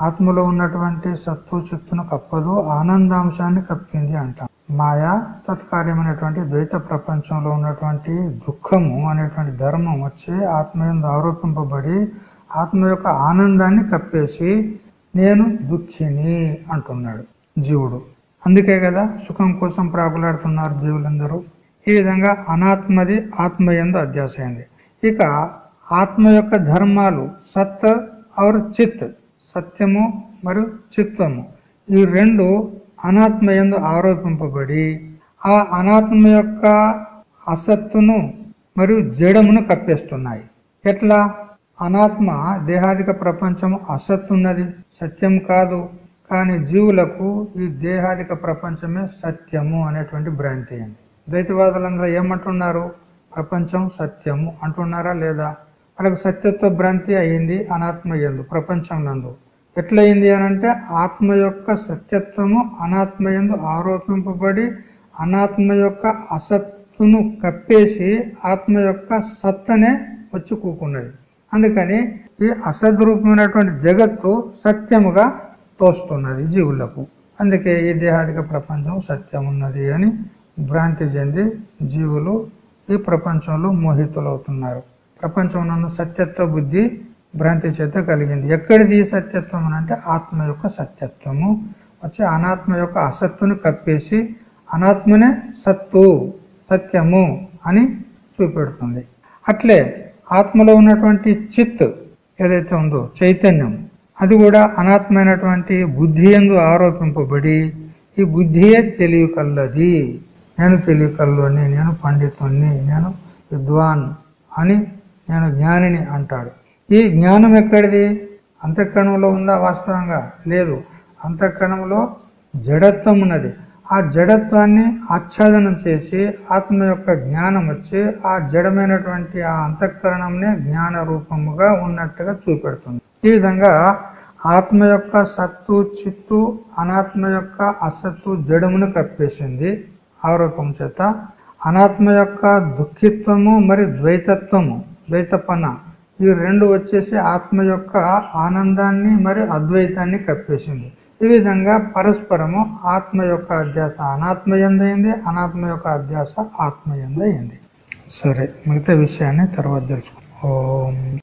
ఆత్మలో ఉన్నటువంటి సత్తు చిత్తును కప్పదు ఆనందాంశాన్ని కప్పింది అంటాం. మాయ తత్కార్యమైనటువంటి ద్వైత ప్రపంచంలో ఉన్నటువంటి దుఃఖము అనేటువంటి ధర్మం వచ్చి ఆత్మ ఆరోపింపబడి ఆత్మ యొక్క ఆనందాన్ని కప్పేసి నేను దుఃఖిని అంటున్నాడు జీవుడు. అందుకే కదా సుఖం కోసం ప్రాకులాడుతున్నారు జీవులందరూ ఈ విధంగా అనాత్మది ఆత్మయందు అధ్యాసైంది. ఇక ఆత్మ యొక్క ధర్మాలు సత్ ఆర్ చిత్ సత్యము మరియు చిత్వము. ఈ రెండు అనాత్మయందు ఆరోపింపబడి ఆ అనాత్మ యొక్క అసత్తును మరియు జడమును కప్పేస్తున్నాయి. ఎట్లా? అనాత్మ దేహాదిక ప్రపంచము అసత్తున్నది సత్యం కాదు. కానీ జీవులకు ఈ దేహాదిక ప్రపంచమే సత్యము అనేటువంటి భ్రాంతి అయింది. ద్వైతవాదులందరూ ఏమంటున్నారు? ప్రపంచం సత్యము అంటున్నారా లేదా? వాళ్ళకి సత్యత్వ భ్రాంతి అయింది అనాత్మ ఎందు ప్రపంచం నందు. ఎట్లయింది అనంటే ఆత్మ యొక్క సత్యత్వము అనాత్మ ఎందు ఆరోపింపబడి అనాత్మ యొక్క అసత్తును కప్పేసి ఆత్మ యొక్క సత్తనే వచ్చి కూకున్నది. అందుకని ఈ అసద్రూపమైనటువంటి జగత్తు సత్యముగా తోస్తున్నది జీవులకు. అందుకే ఈ దేహాదిక ప్రపంచం సత్యం ఉన్నది అని భ్రాంతి చెంది జీవులు ఈ ప్రపంచంలో మోహితులవుతున్నారు. ప్రపంచం నందు సత్యత్వ బుద్ధి భ్రాంతి చేత కలిగింది. ఎక్కడిది ఈ సత్యత్వం అంటే ఆత్మ యొక్క సత్యత్వము. వచ్చి అనాత్మ యొక్క అసత్తును కప్పేసి అనాత్మనే సత్తు సత్యము అని చూపెడుతుంది. అట్లే ఆత్మలో ఉన్నటువంటి చిత్ ఏదైతే ఉందో చైతన్యం అది కూడా అనాత్మైనటువంటి బుద్ధి ఎందు ఆరోపింపబడి ఈ బుద్ధియే తెలియకల్లది. నేను తెలియకల్లోని నేను పండితుణ్ణి నేను విద్వాన్ అని నేను జ్ఞానిని అంటాడు. ఈ జ్ఞానం ఎక్కడిది? అంతఃకరణంలో ఉందా వాస్తవంగా? లేదు. అంతఃకరణంలో జడత్వం ఉన్నది. ఆ జడత్వాన్ని ఆచ్ఛాదనం చేసి ఆత్మ యొక్క జ్ఞానం వచ్చి ఆ జడమైనటువంటి ఆ అంతఃకరణంనే జ్ఞాన రూపముగా ఉన్నట్టుగా చూపెడుతుంది. ఈ విధంగా ఆత్మ యొక్క సత్తు చిత్తు అనాత్మ యొక్క అసత్తు జడమును కప్పేసింది ఆరోపం చేత. అనాత్మ యొక్క దుఃఖిత్వము మరి ద్వైతత్వము ద్వైతపన ఈ రెండు వచ్చేసి ఆత్మ యొక్క ఆనందాన్ని మరి అద్వైతాన్ని కప్పేసింది. ఈ విధంగా పరస్పరము ఆత్మ యొక్క అధ్యాస అనాత్మ ఎందయింది అనాత్మ యొక్క అధ్యాస ఆత్మ ఎందయింది సరే మిగతా విషయాన్ని తర్వాత తెలుసుకుందాం. ఓం.